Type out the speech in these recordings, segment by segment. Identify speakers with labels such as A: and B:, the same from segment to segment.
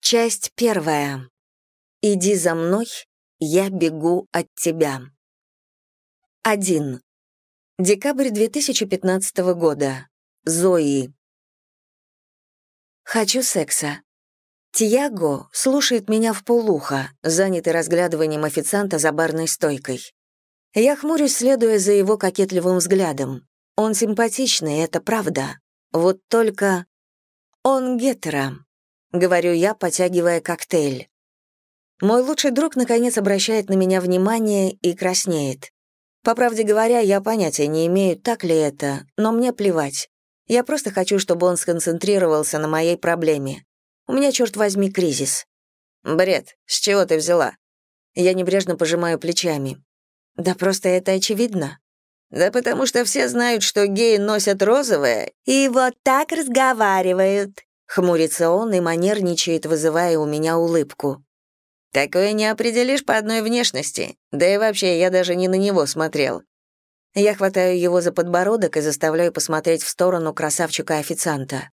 A: Часть первая. Иди за мной, я бегу от тебя. 1. Декабрь 2015 года. Зои. Хочу секса. Тиаго слушает меня в полуха, занятый разглядыванием официанта за барной стойкой. Я хмурюсь, следуя за его кокетливым взглядом. Он симпатичный, это правда. Вот только... Он гетеро. — говорю я, потягивая коктейль. Мой лучший друг, наконец, обращает на меня внимание и краснеет. По правде говоря, я понятия не имею, так ли это, но мне плевать. Я просто хочу, чтобы он сконцентрировался на моей проблеме. У меня, черт возьми, кризис. Бред, с чего ты взяла? Я небрежно пожимаю плечами. Да просто это очевидно. Да потому что все знают, что геи носят розовое и вот так разговаривают. Хмурится он и манерничает, вызывая у меня улыбку. «Такое не определишь по одной внешности. Да и вообще, я даже не на него смотрел». Я хватаю его за подбородок и заставляю посмотреть в сторону красавчика-официанта.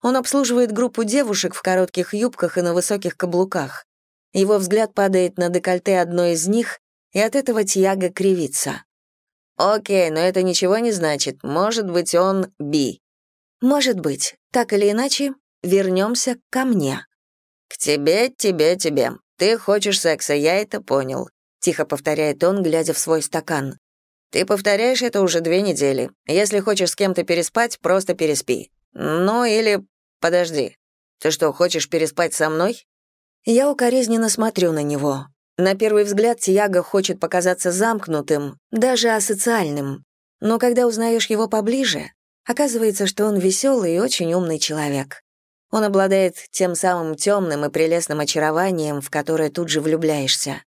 A: Он обслуживает группу девушек в коротких юбках и на высоких каблуках. Его взгляд падает на декольте одной из них, и от этого Тьяго кривится. «Окей, но это ничего не значит. Может быть, он би». «Может быть. Так или иначе, вернемся ко мне». «К тебе, тебе, тебе. Ты хочешь секса, я это понял», — тихо повторяет он, глядя в свой стакан. «Ты повторяешь это уже две недели. Если хочешь с кем-то переспать, просто переспи. Ну или... Подожди. Ты что, хочешь переспать со мной?» Я укоризненно смотрю на него. На первый взгляд Тиаго хочет показаться замкнутым, даже асоциальным. Но когда узнаешь его поближе, оказывается, что он веселый и очень умный человек. Он обладает тем самым темным и прелестным очарованием, в которое тут же влюбляешься.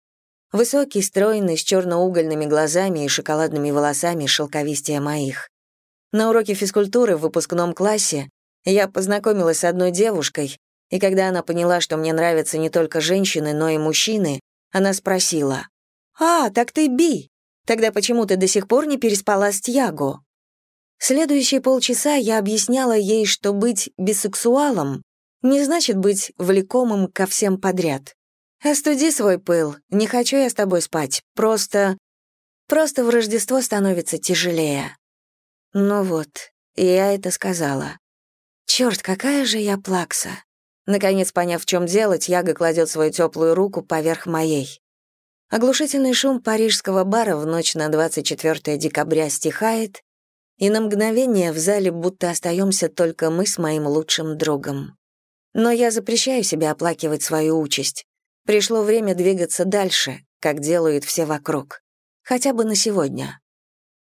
A: Высокий, стройный, с черноугольными глазами и шоколадными волосами шелковистее моих. На уроке физкультуры в выпускном классе я познакомилась с одной девушкой, и когда она поняла, что мне нравятся не только женщины, но и мужчины, она спросила, «А, так ты би! Тогда почему ты до сих пор не переспала с Тьяго?» Следующие полчаса я объясняла ей, что быть бисексуалом не значит быть влекомым ко всем подряд. «Остуди свой пыл, не хочу я с тобой спать, просто... Просто в Рождество становится тяжелее». Ну вот, я это сказала. Черт, какая же я плакса. Наконец, поняв, в чем дело, Яга кладет свою теплую руку поверх моей. Оглушительный шум парижского бара в ночь на 24 декабря стихает, и на мгновение в зале будто остаемся только мы с моим лучшим другом. Но я запрещаю себе оплакивать свою участь. Пришло время двигаться дальше, как делают все вокруг. Хотя бы на сегодня.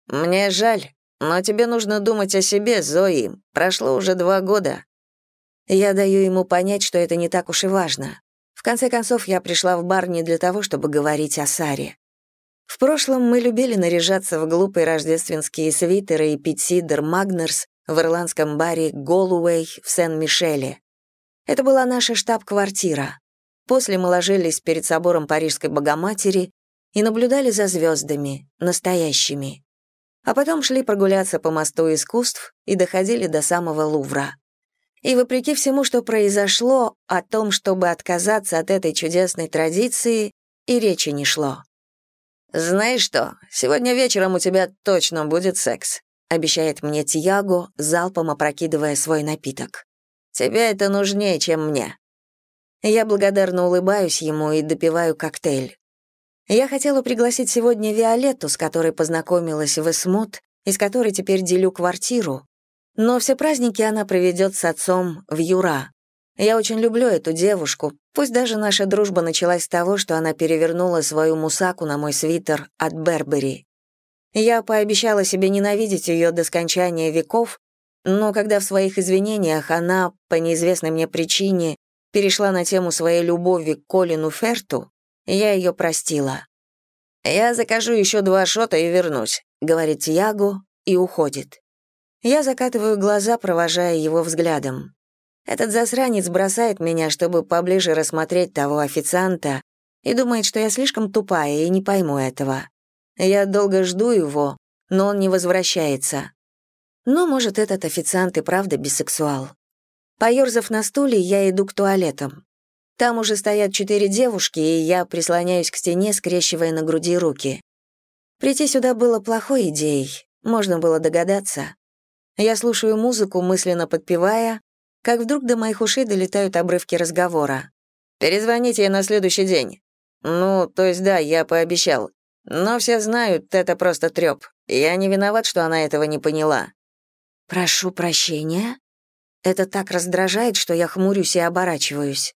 A: «Мне жаль, но тебе нужно думать о себе, Зои. Прошло уже два года». Я даю ему понять, что это не так уж и важно. В конце концов, я пришла в бар не для того, чтобы говорить о Саре. В прошлом мы любили наряжаться в глупые рождественские свитеры и пить сидр Магнерс в ирландском баре Голуэй в Сен-Мишеле. Это была наша штаб-квартира. После мы ложились перед собором Парижской Богоматери и наблюдали за звездами, настоящими. А потом шли прогуляться по мосту искусств и доходили до самого Лувра. И вопреки всему, что произошло, о том, чтобы отказаться от этой чудесной традиции, и речи не шло. «Знаешь что, сегодня вечером у тебя точно будет секс», обещает мне Тиаго, залпом опрокидывая свой напиток. «Тебе это нужнее, чем мне». Я благодарно улыбаюсь ему и допиваю коктейль. Я хотела пригласить сегодня Виолетту, с которой познакомилась в Эсмут, и с которой теперь делю квартиру, но все праздники она проведет с отцом в Юра, я очень люблю эту девушку, пусть даже наша дружба началась с того, что она перевернула свою мусаку на мой свитер от Бербери. Я пообещала себе ненавидеть ее до скончания веков, но когда в своих извинениях она, по неизвестной мне причине, перешла на тему своей любови к Колину Ферту, я ее простила. «Я закажу еще два шота и вернусь», — говорит Тиаго и уходит. Я закатываю глаза, провожая его взглядом. Этот засранец бросает меня, чтобы поближе рассмотреть того официанта, и думает, что я слишком тупая и не пойму этого. Я долго жду его, но он не возвращается. Но, может, этот официант и правда бисексуал. Поёрзав на стуле, я иду к туалетам. Там уже стоят четыре девушки, и я прислоняюсь к стене, скрещивая на груди руки. Прийти сюда было плохой идеей, можно было догадаться. Я слушаю музыку, мысленно подпевая, как вдруг до моих ушей долетают обрывки разговора. «Перезвоните ей на следующий день». «Ну, то есть да, я пообещал. Но все знают, это просто трёп. Я не виноват, что она этого не поняла». «Прошу прощения?» Это так раздражает, что я хмурюсь и оборачиваюсь.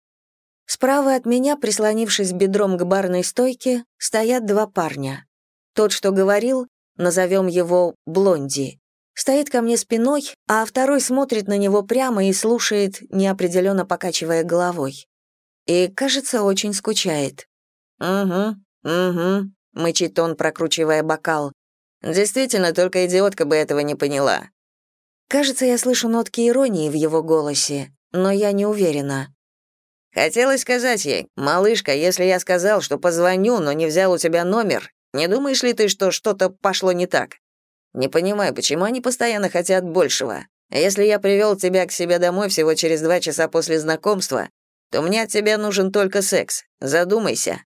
A: Справа от меня, прислонившись бедром к барной стойке, стоят два парня. Тот, что говорил, назовем его Блонди, стоит ко мне спиной, а второй смотрит на него прямо и слушает, неопределенно покачивая головой. И, кажется, очень скучает. «Угу, угу», — мычит он, прокручивая бокал. «Действительно, только идиотка бы этого не поняла». Кажется, я слышу нотки иронии в его голосе, но я не уверена. Хотелось сказать ей, «Малышка, если я сказал, что позвоню, но не взял у тебя номер, не думаешь ли ты, что что-то пошло не так? Не понимаю, почему они постоянно хотят большего. Если я привел тебя к себе домой всего через два часа после знакомства, то мне от тебя нужен только секс. Задумайся».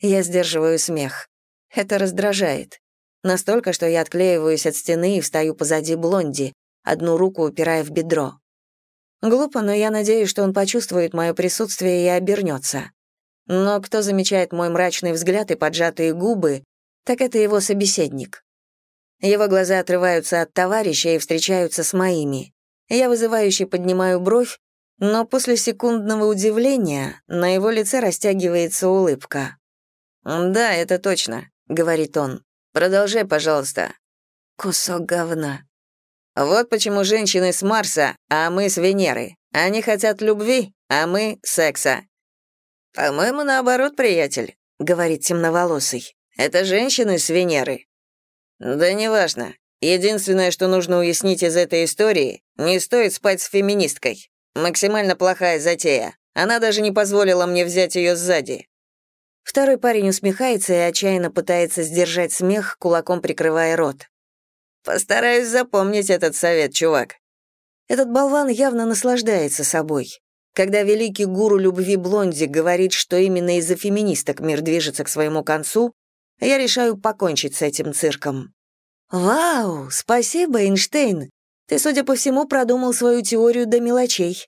A: Я сдерживаю смех. Это раздражает. Настолько, что я отклеиваюсь от стены и встаю позади Блонди, одну руку упирая в бедро. Глупо, но я надеюсь, что он почувствует мое присутствие и обернется. Но кто замечает мой мрачный взгляд и поджатые губы, так это его собеседник. Его глаза отрываются от товарища и встречаются с моими. Я вызывающе поднимаю бровь, но после секундного удивления на его лице растягивается улыбка. «Да, это точно», — говорит он. «Продолжай, пожалуйста». Кусок говна. Вот почему женщины с Марса, а мы с Венеры. Они хотят любви, а мы — секса. «По-моему, наоборот, приятель», — говорит темноволосый. «Это женщины с Венеры». «Да неважно. Единственное, что нужно уяснить из этой истории, не стоит спать с феминисткой. Максимально плохая затея. Она даже не позволила мне взять ее сзади». Второй парень усмехается и отчаянно пытается сдержать смех, кулаком прикрывая рот. «Постараюсь запомнить этот совет, чувак». Этот болван явно наслаждается собой. Когда великий гуру любви Блонди говорит, что именно из-за феминисток мир движется к своему концу, я решаю покончить с этим цирком. «Вау, спасибо, Эйнштейн. Ты, судя по всему, продумал свою теорию до мелочей».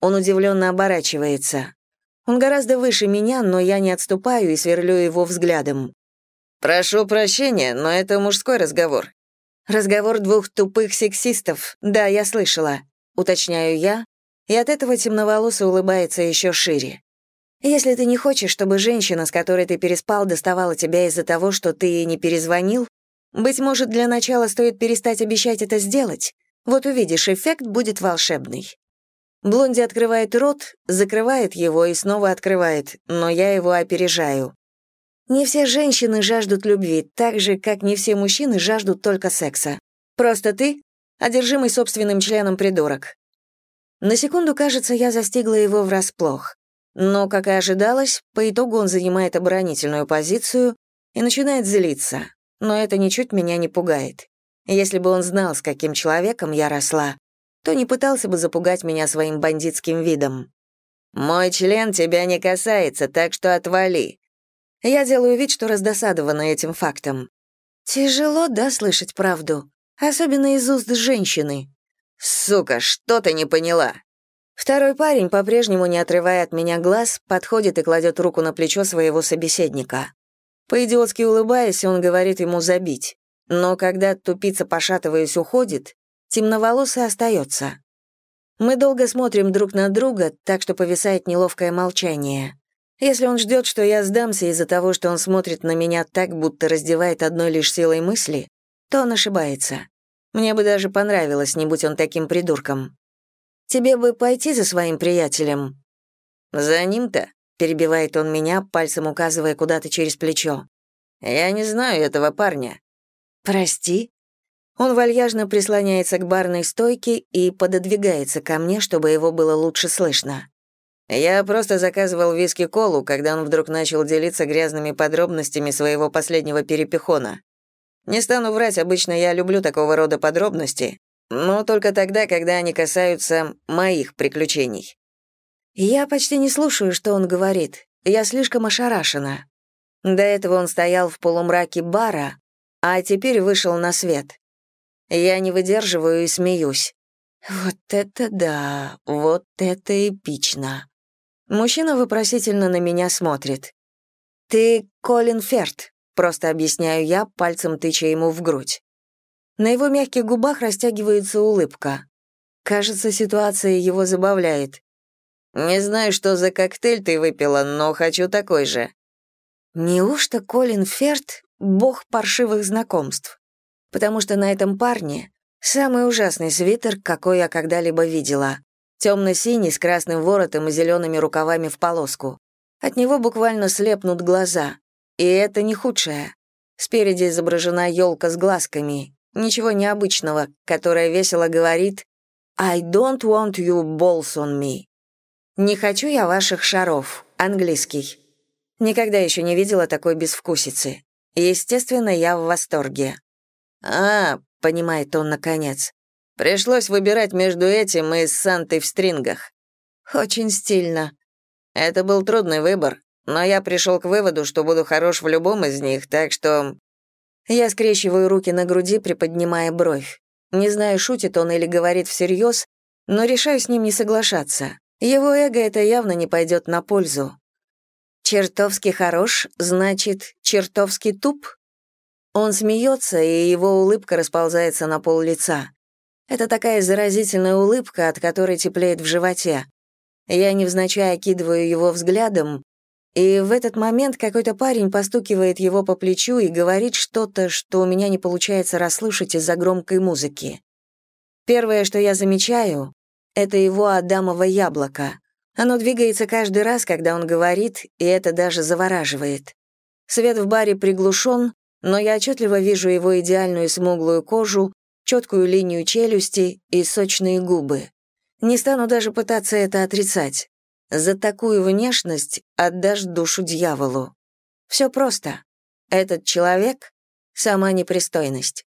A: Он удивленно оборачивается. Он гораздо выше меня, но я не отступаю и сверлю его взглядом. «Прошу прощения, но это мужской разговор». «Разговор двух тупых сексистов. Да, я слышала», — уточняю я, и от этого темноволосый улыбается еще шире. «Если ты не хочешь, чтобы женщина, с которой ты переспал, доставала тебя из-за того, что ты ей не перезвонил, быть может, для начала стоит перестать обещать это сделать. Вот увидишь, эффект будет волшебный». Блонди открывает рот, закрывает его и снова открывает, но я его опережаю. Не все женщины жаждут любви, так же, как не все мужчины жаждут только секса. Просто ты — одержимый собственным членом придурок. На секунду, кажется, я застигла его врасплох. Но, как и ожидалось, по итогу он занимает оборонительную позицию и начинает злиться. Но это ничуть меня не пугает. Если бы он знал, с каким человеком я росла, то не пытался бы запугать меня своим бандитским видом. «Мой член тебя не касается, так что отвали». Я делаю вид, что раздосадована этим фактом. Тяжело, да, слышать правду? Особенно из уст женщины. «Сука, что ты не поняла?» Второй парень, по-прежнему не отрывая от меня глаз, подходит и кладет руку на плечо своего собеседника. По-идиотски улыбаясь, он говорит ему забить. Но когда тупица, пошатываясь, уходит, темноволосый остается. Мы долго смотрим друг на друга, так что повисает неловкое молчание. Если он ждет, что я сдамся из-за того, что он смотрит на меня так, будто раздевает одной лишь силой мысли, то он ошибается. Мне бы даже понравилось, не будь он таким придурком. Тебе бы пойти за своим приятелем. За ним-то, перебивает он меня, пальцем указывая куда-то через плечо. Я не знаю этого парня. Прости, он вальяжно прислоняется к барной стойке и пододвигается ко мне, чтобы его было лучше слышно. Я просто заказывал виски-колу, когда он вдруг начал делиться грязными подробностями своего последнего перепихона. Не стану врать, обычно я люблю такого рода подробности, но только тогда, когда они касаются моих приключений. Я почти не слушаю, что он говорит. Я слишком ошарашена. До этого он стоял в полумраке бара, а теперь вышел на свет. Я не выдерживаю и смеюсь. Вот это да, вот это эпично. Мужчина вопросительно на меня смотрит. «Ты Колин Ферт», — просто объясняю я, пальцем тыча ему в грудь. На его мягких губах растягивается улыбка. Кажется, ситуация его забавляет. «Не знаю, что за коктейль ты выпила, но хочу такой же». Неужто Колин Ферт — бог паршивых знакомств? Потому что на этом парне самый ужасный свитер, какой я когда-либо видела. Темно-синий, с красным воротом и зелеными рукавами в полоску. От него буквально слепнут глаза. И это не худшее. Спереди изображена елка с глазками, ничего необычного, которая весело говорит «I don't want you balls on me». «Не хочу я ваших шаров», английский. Никогда еще не видела такой безвкусицы. Естественно, я в восторге. «А, — понимает он наконец, — пришлось выбирать между этим и Сантой в стрингах». «Очень стильно». Это был трудный выбор, но я пришел к выводу, что буду хорош в любом из них, так что... Я скрещиваю руки на груди, приподнимая бровь. Не знаю, шутит он или говорит всерьез, но решаю с ним не соглашаться. Его эго это явно не пойдет на пользу. Чертовски хорош, значит, чертовски туп? Он смеется, и его улыбка расползается на пол лица. Это такая заразительная улыбка, от которой теплеет в животе. Я невзначай окидываю его взглядом, и в этот момент какой-то парень постукивает его по плечу и говорит что-то, что у меня не получается расслышать из-за громкой музыки. Первое, что я замечаю, это его адамово яблоко. Оно двигается каждый раз, когда он говорит, и это даже завораживает. Свет в баре приглушен, но я отчетливо вижу его идеальную смуглую кожу, четкую линию челюсти и сочные губы. Не стану даже пытаться это отрицать. За такую внешность отдашь душу дьяволу. Все просто. Этот человек — сама непристойность.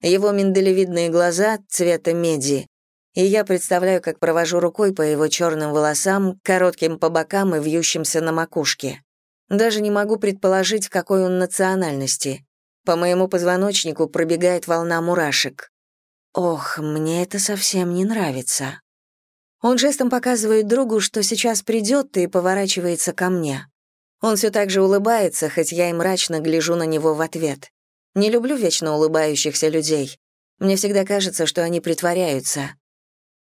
A: Его миндалевидные глаза цвета меди, и я представляю, как провожу рукой по его черным волосам, коротким по бокам и вьющимся на макушке. Даже не могу предположить, какой он национальности. По моему позвоночнику пробегает волна мурашек. Ох, мне это совсем не нравится. Он жестом показывает другу, что сейчас придет и поворачивается ко мне. Он все так же улыбается, хоть я и мрачно гляжу на него в ответ. Не люблю вечно улыбающихся людей. Мне всегда кажется, что они притворяются.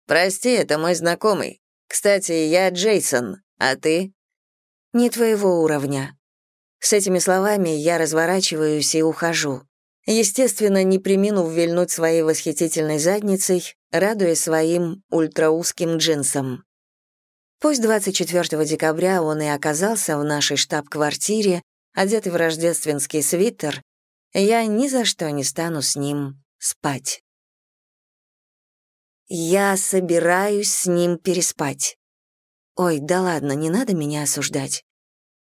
A: «Прости, это мой знакомый. Кстати, я Джейсон, а ты?» «Не твоего уровня». С этими словами я разворачиваюсь и ухожу. Естественно, не примину вильнуть своей восхитительной задницей, радуясь своим ультраузким джинсам. Пусть 24 декабря он и оказался в нашей штаб-квартире, одетый в рождественский свитер, я ни за что не стану с ним спать. Я собираюсь с ним переспать. Ой, да ладно, не надо меня осуждать.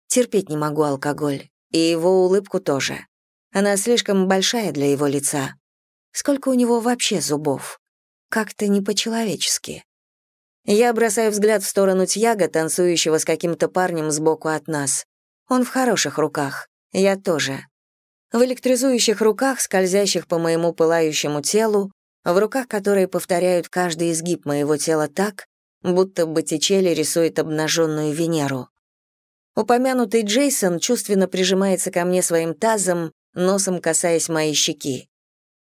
A: Терпеть не могу алкоголь, и его улыбку тоже. Она слишком большая для его лица. Сколько у него вообще зубов? Как-то не по-человечески. Я бросаю взгляд в сторону Тьяга, танцующего с каким-то парнем сбоку от нас. Он в хороших руках. Я тоже. В электризующих руках, скользящих по моему пылающему телу, в руках которые повторяют каждый изгиб моего тела так, будто Боттичелли рисует обнаженную Венеру. Упомянутый Джейсон чувственно прижимается ко мне своим тазом, носом касаясь моей щеки.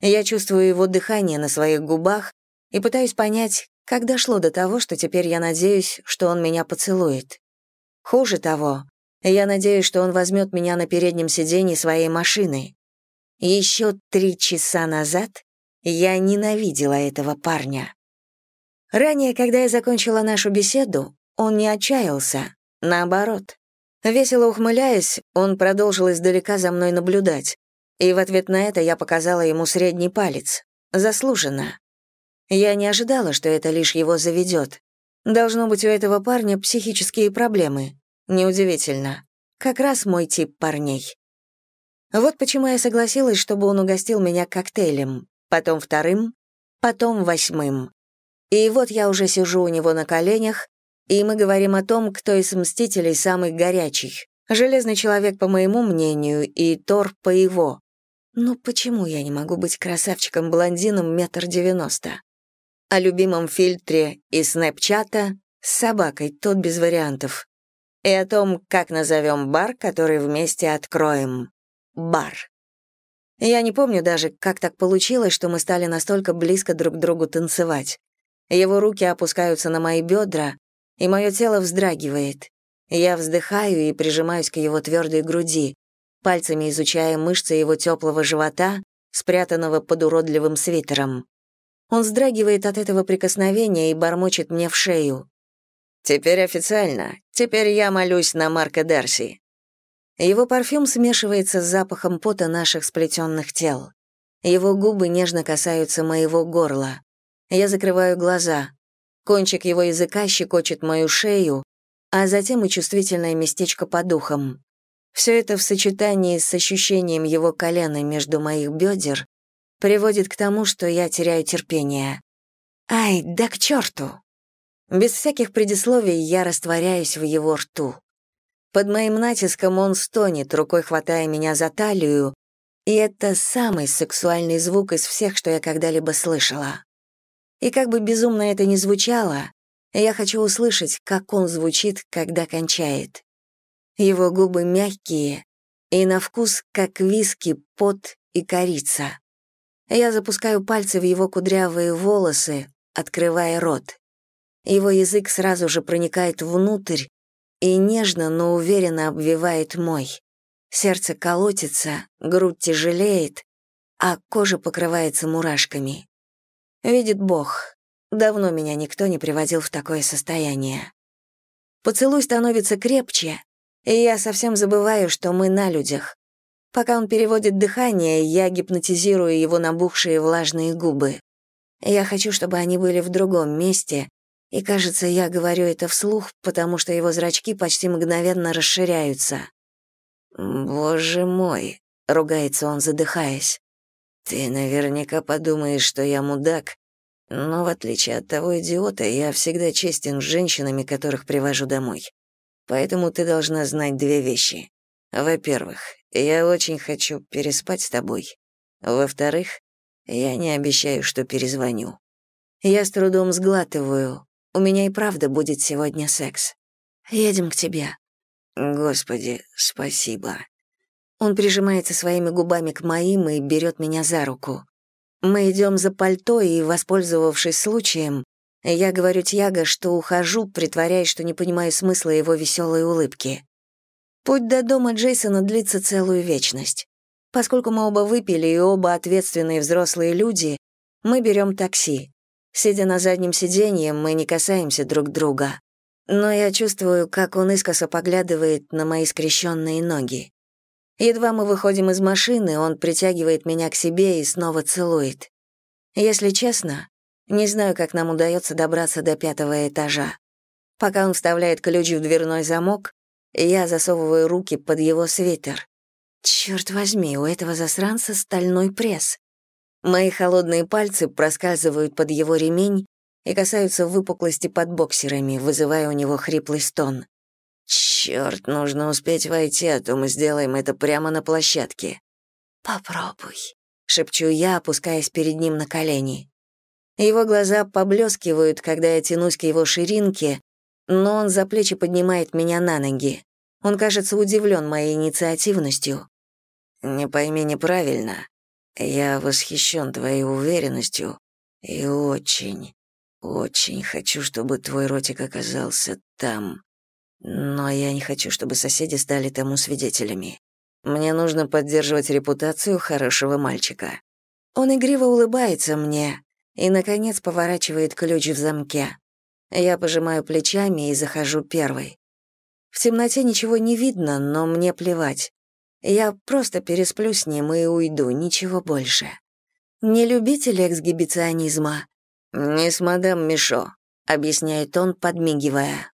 A: Я чувствую его дыхание на своих губах и пытаюсь понять, как дошло до того, что теперь я надеюсь, что он меня поцелует. Хуже того, я надеюсь, что он возьмет меня на переднем сиденье своей машины. Еще три часа назад я ненавидела этого парня. Ранее, когда я закончила нашу беседу, он не отчаялся, наоборот. Весело ухмыляясь, он продолжил издалека за мной наблюдать, и в ответ на это я показала ему средний палец. Заслуженно. Я не ожидала, что это лишь его заведет. Должно быть, у этого парня психические проблемы. Неудивительно. Как раз мой тип парней. Вот почему я согласилась, чтобы он угостил меня коктейлем потом вторым, потом восьмым. И вот я уже сижу у него на коленях, и мы говорим о том, кто из Мстителей самый горячий. Железный человек, по моему мнению, и Тор по его. Ну почему я не могу быть красавчиком-блондином метр девяносто? О любимом фильтре из снэпчата с собакой, тот без вариантов. И о том, как назовем бар, который вместе откроем. Бар. Я не помню даже, как так получилось, что мы стали настолько близко друг к другу танцевать. Его руки опускаются на мои бедра, и мое тело вздрагивает. Я вздыхаю и прижимаюсь к его твердой груди, пальцами изучая мышцы его теплого живота, спрятанного под уродливым свитером. Он вздрагивает от этого прикосновения и бормочет мне в шею. «Теперь официально. Теперь я молюсь на Марка Дарси». Его парфюм смешивается с запахом пота наших сплетенных тел. Его губы нежно касаются моего горла. Я закрываю глаза. Кончик его языка щекочет мою шею, а затем и чувствительное местечко по духам. Все это в сочетании с ощущением его колена между моих бедер приводит к тому, что я теряю терпение. Ай, да к черту! Без всяких предисловий я растворяюсь в его рту. Под моим натиском он стонет, рукой хватая меня за талию, и это самый сексуальный звук из всех, что я когда-либо слышала. И как бы безумно это ни звучало, я хочу услышать, как он звучит, когда кончает. Его губы мягкие и на вкус как виски, пот и корица. Я запускаю пальцы в его кудрявые волосы, открывая рот. Его язык сразу же проникает внутрь, и нежно, но уверенно обвивает мой. Сердце колотится, грудь тяжелеет, а кожа покрывается мурашками. Видит Бог, давно меня никто не приводил в такое состояние. Поцелуй становится крепче, и я совсем забываю, что мы на людях. Пока он переводит дыхание, я гипнотизирую его набухшие влажные губы. Я хочу, чтобы они были в другом месте, и, кажется, я говорю это вслух, потому что его зрачки почти мгновенно расширяются. «Боже мой», — ругается он, задыхаясь. «Ты наверняка подумаешь, что я мудак, но в отличие от того идиота, я всегда честен с женщинами, которых привожу домой. Поэтому ты должна знать две вещи. Во-первых, я очень хочу переспать с тобой. Во-вторых, я не обещаю, что перезвоню. Я с трудом сглатываю. У меня и правда будет сегодня секс. Едем к тебе. Господи, спасибо. Он прижимается своими губами к моим и берет меня за руку. Мы идем за пальто, и, воспользовавшись случаем, я говорю Тьяго, что ухожу, притворяясь, что не понимаю смысла его веселой улыбки. Путь до дома Джейсона длится целую вечность. Поскольку мы оба выпили и оба ответственные взрослые люди, мы берем такси. Сидя на заднем сиденье, мы не касаемся друг друга. Но я чувствую, как он искоса поглядывает на мои скрещенные ноги. Едва мы выходим из машины, он притягивает меня к себе и снова целует. Если честно, не знаю, как нам удается добраться до пятого этажа. Пока он вставляет ключ в дверной замок, я засовываю руки под его свитер. Черт возьми, у этого засранца стальной пресс. Мои холодные пальцы проскальзывают под его ремень и касаются выпуклости под боксерами, вызывая у него хриплый стон. «Чёрт, нужно успеть войти, а то мы сделаем это прямо на площадке». «Попробуй», — шепчу я, опускаясь перед ним на колени. Его глаза поблескивают, когда я тянусь к его ширинке, но он за плечи поднимает меня на ноги. Он кажется удивлен моей инициативностью. «Не пойми неправильно. Я восхищен твоей уверенностью и очень, очень хочу, чтобы твой ротик оказался там. Но я не хочу, чтобы соседи стали тому свидетелями. Мне нужно поддерживать репутацию хорошего мальчика. Он игриво улыбается мне и, наконец, поворачивает ключ в замке. Я пожимаю плечами и захожу первой. В темноте ничего не видно, но мне плевать. Я просто пересплю с ним и уйду, ничего больше. Не любитель эксгибиционизма. «Не с мадам Мишо», — объясняет он, подмигивая.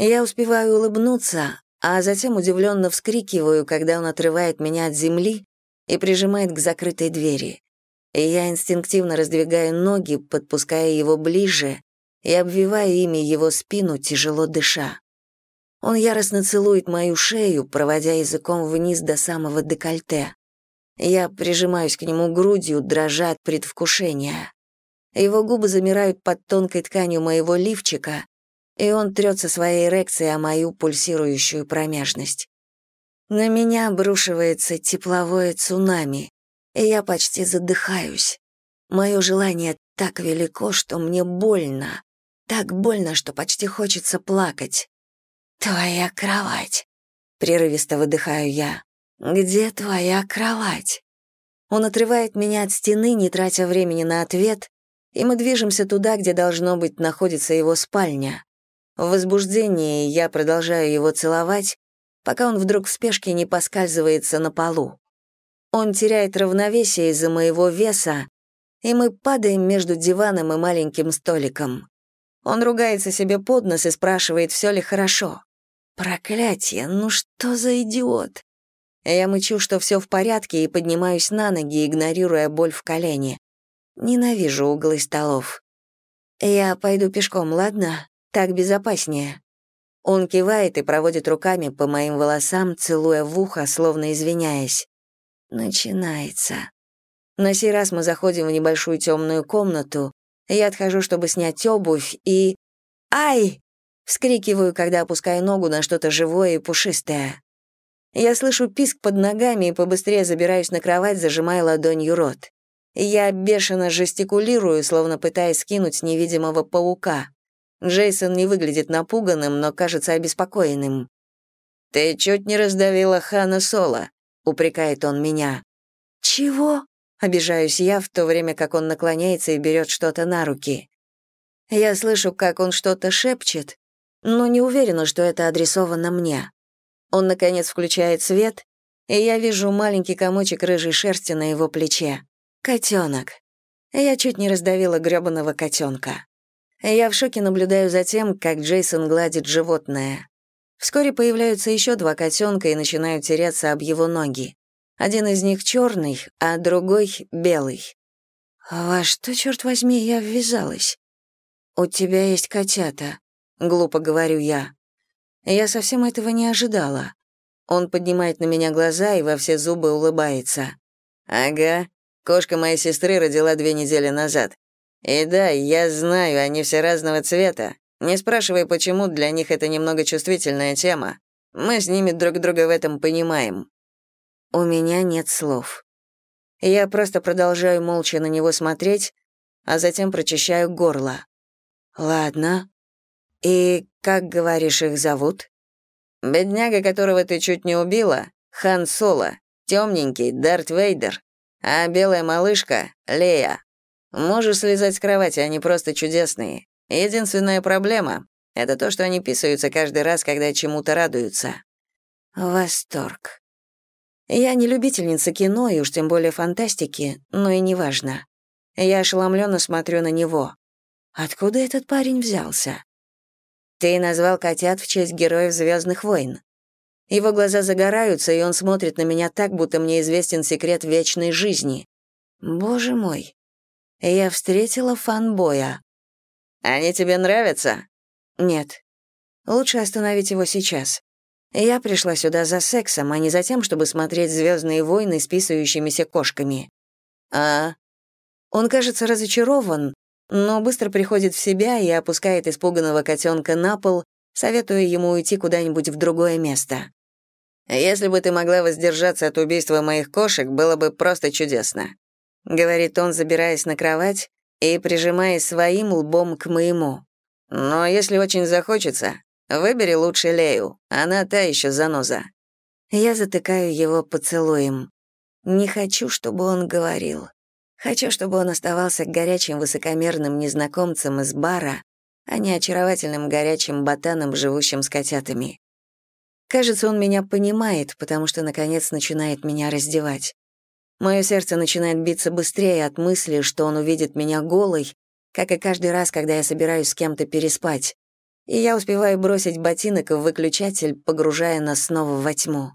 A: Я успеваю улыбнуться, а затем удивленно вскрикиваю, когда он отрывает меня от земли и прижимает к закрытой двери. И я инстинктивно раздвигаю ноги, подпуская его ближе, и обвиваю ими его спину, тяжело дыша. Он яростно целует мою шею, проводя языком вниз до самого декольте. Я прижимаюсь к нему грудью, дрожа от предвкушения. Его губы замирают под тонкой тканью моего лифчика, и он трется своей эрекцией о мою пульсирующую промежность. На меня обрушивается тепловое цунами, и я почти задыхаюсь. Мое желание так велико, что мне больно. Так больно, что почти хочется плакать. «Твоя кровать», — прерывисто выдыхаю я. «Где твоя кровать?» Он отрывает меня от стены, не тратя времени на ответ, и мы движемся туда, где должно быть находится его спальня. В возбуждении я продолжаю его целовать, пока он вдруг в спешке не поскальзывается на полу. Он теряет равновесие из-за моего веса, и мы падаем между диваном и маленьким столиком. Он ругается себе под нос и спрашивает, все ли хорошо. Проклятие, ну что за идиот? Я мычу, что все в порядке, и поднимаюсь на ноги, игнорируя боль в колене. Ненавижу углы столов. Я пойду пешком, ладно? Так безопаснее. Он кивает и проводит руками по моим волосам, целуя в ухо, словно извиняясь. Начинается. На сей раз мы заходим в небольшую темную комнату. Я отхожу, чтобы снять обувь, и... Ай! Вскрикиваю, когда опускаю ногу на что-то живое и пушистое. Я слышу писк под ногами и побыстрее забираюсь на кровать, зажимая ладонью рот. Я бешено жестикулирую, словно пытаясь скинуть невидимого паука. Джейсон не выглядит напуганным, но кажется обеспокоенным. «Ты чуть не раздавила Хана Соло», — упрекает он меня. «Чего?» — обижаюсь я, в то время как он наклоняется и берет что-то на руки. Я слышу, как он что-то шепчет, но не уверена, что это адресовано мне. Он, наконец, включает свет, и я вижу маленький комочек рыжей шерсти на его плече. Котенок. Я чуть не раздавила грёбаного котенка. Я в шоке наблюдаю за тем, как Джейсон гладит животное. Вскоре появляются еще два котенка и начинают тереться об его ноги. Один из них черный, а другой — белый. «Во что, черт возьми, я ввязалась?» «У тебя есть котята», — глупо говорю я. Я совсем этого не ожидала. Он поднимает на меня глаза и во все зубы улыбается. «Ага, кошка моей сестры родила две недели назад. И да, я знаю, они все разного цвета. Не спрашивай, почему, для них это немного чувствительная тема. Мы с ними друг друга в этом понимаем». У меня нет слов. Я просто продолжаю молча на него смотреть, а затем прочищаю горло. «Ладно, «И как, говоришь, их зовут?» «Бедняга, которого ты чуть не убила, Хан Соло, темненький, Дарт Вейдер, а белая малышка — Лея. Можешь слезать с кровати, они просто чудесные. Единственная проблема — это то, что они писаются каждый раз, когда чему-то радуются». Восторг. Я не любительница кино, и уж тем более фантастики, но и неважно. Я ошеломленно смотрю на него. Откуда этот парень взялся? Ты назвал котят в честь героев Звездных войн. Его глаза загораются, и он смотрит на меня так, будто мне известен секрет вечной жизни. Боже мой. Я встретила фанбоя. Они тебе нравятся? Нет. Лучше остановить его сейчас. Я пришла сюда за сексом, а не за тем, чтобы смотреть «Звездные войны» с писающимися кошками. А? Он кажется разочарован, но быстро приходит в себя и опускает испуганного котенка на пол, советуя ему уйти куда-нибудь в другое место. «Если бы ты могла воздержаться от убийства моих кошек, было бы просто чудесно», — говорит он, забираясь на кровать и прижимаясь своим лбом к моему. «Но если очень захочется, выбери лучше Лею, она та еще заноза». Я затыкаю его поцелуем. Не хочу, чтобы он говорил. Хочу, чтобы он оставался горячим высокомерным незнакомцем из бара, а не очаровательным горячим ботаном, живущим с котятами. Кажется, он меня понимает, потому что, наконец, начинает меня раздевать. Мое сердце начинает биться быстрее от мысли, что он увидит меня голой, как и каждый раз, когда я собираюсь с кем-то переспать. И я успеваю бросить ботинок в выключатель, погружая нас снова во тьму.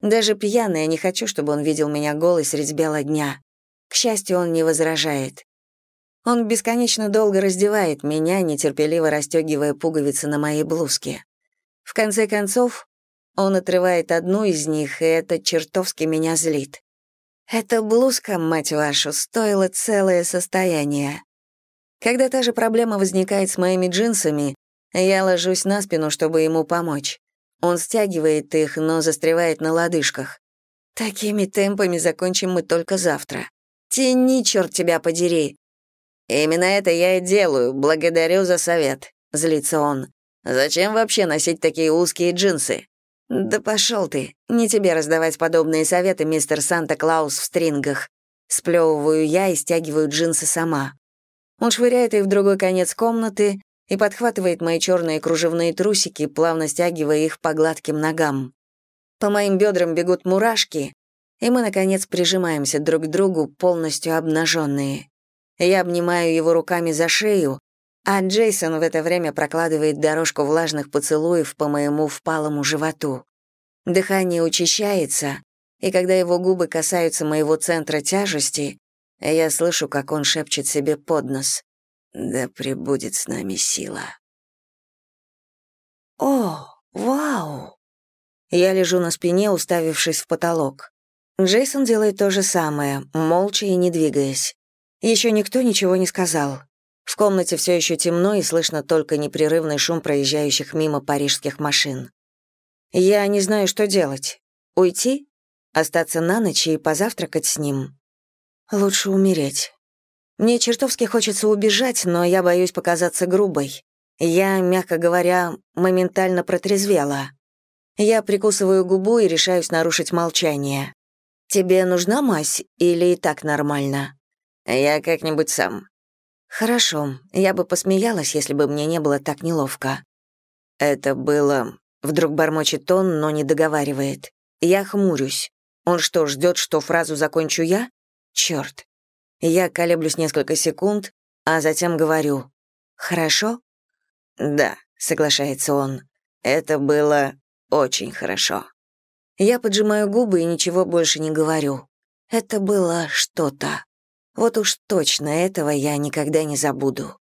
A: Даже пьяная не хочу, чтобы он видел меня голой средь бела дня. К счастью, он не возражает. Он бесконечно долго раздевает меня, нетерпеливо расстегивая пуговицы на моей блузке. В конце концов, он отрывает одну из них, и это чертовски меня злит. Эта блузка, мать вашу, стоила целое состояние. Когда та же проблема возникает с моими джинсами, я ложусь на спину, чтобы ему помочь. Он стягивает их, но застревает на лодыжках. Такими темпами закончим мы только завтра. Тяни, черт тебя подери. Именно это я и делаю, благодарю за совет, злится он. Зачем вообще носить такие узкие джинсы? Да пошел ты, не тебе раздавать подобные советы, мистер Санта-Клаус в стрингах. Сплевываю я и стягиваю джинсы сама. Он швыряет их в другой конец комнаты, и подхватывает мои черные кружевные трусики, плавно стягивая их по гладким ногам. По моим бедрам бегут мурашки, и мы, наконец, прижимаемся друг к другу, полностью обнаженные. Я обнимаю его руками за шею, а Джейсон в это время прокладывает дорожку влажных поцелуев по моему впалому животу. Дыхание учащается, и когда его губы касаются моего центра тяжести, я слышу, как он шепчет себе под нос. Да пребудет с нами сила. О, вау! Я лежу на спине, уставившись в потолок. Джейсон делает то же самое, молча и не двигаясь. Еще никто ничего не сказал. В комнате все еще темно и слышно только непрерывный шум проезжающих мимо парижских машин. Я не знаю, что делать. Уйти? Остаться на ночь и позавтракать с ним? Лучше умереть. Мне чертовски хочется убежать, но я боюсь показаться грубой. Я, мягко говоря, моментально протрезвела. Я прикусываю губу и решаюсь нарушить молчание. «Тебе нужна мазь или и так нормально?» «Я как-нибудь сам». «Хорошо, я бы посмеялась, если бы мне не было так неловко». «Это было...» Вдруг бормочет он, но не договаривает. Я хмурюсь. Он что, ждет, что фразу закончу я? Черт. Я колеблюсь несколько секунд, а затем говорю «Хорошо?» «Да», — соглашается он, — «это было очень хорошо». Я поджимаю губы и ничего больше не говорю. Это было что-то. Вот уж точно этого я никогда не забуду.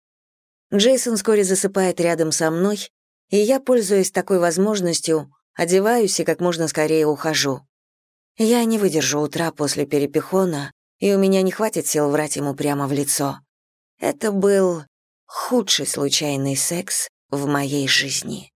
A: Джейсон вскоре засыпает рядом со мной, и я, пользуясь такой возможностью, одеваюсь и как можно скорее ухожу. Я не выдержу утра после перепихона, и у меня не хватит сил врать ему прямо в лицо. Это был худший случайный секс в моей жизни.